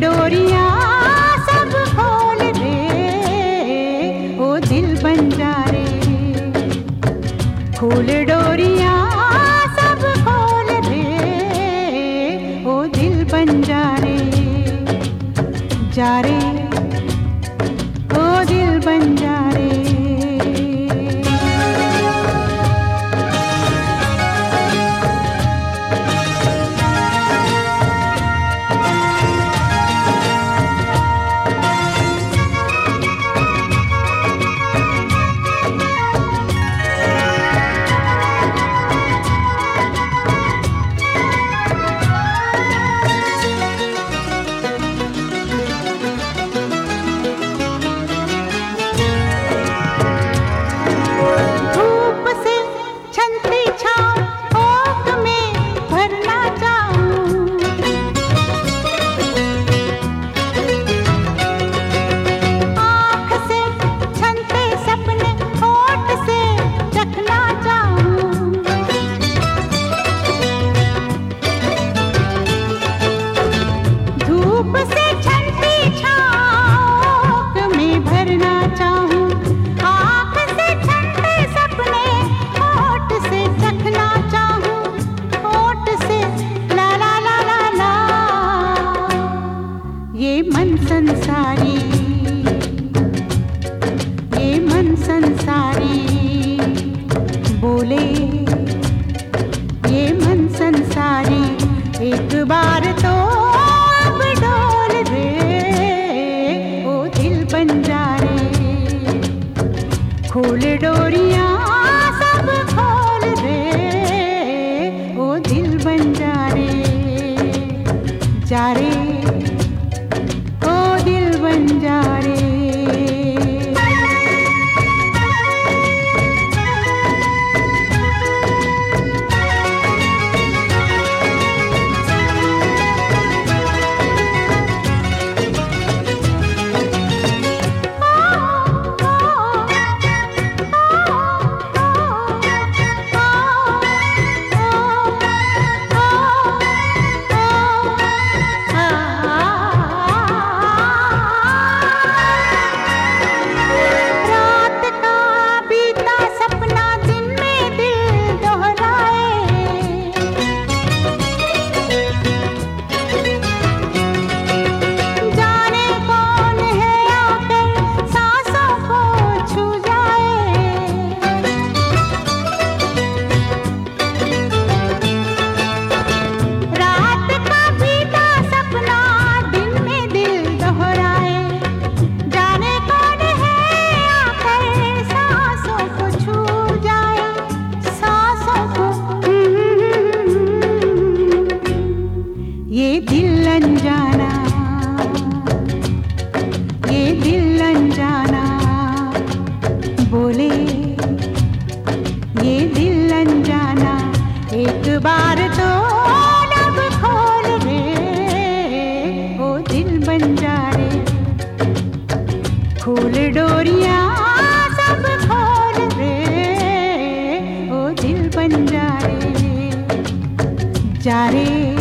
डोरिया सब खोल दे। ओ दिल बन जा रे खोल डोरिया सब खोल दे। ओ दिल बन जा रे। ओ दिल बन जा ये दिल अनजाना, ये दिल अनजाना, बोले, ये दिल अनजाना, एक बार तो लब खोल दे, वो दिल बन जा रे। खोल डोरिया सब दिल बन जा रे। जा रे रे।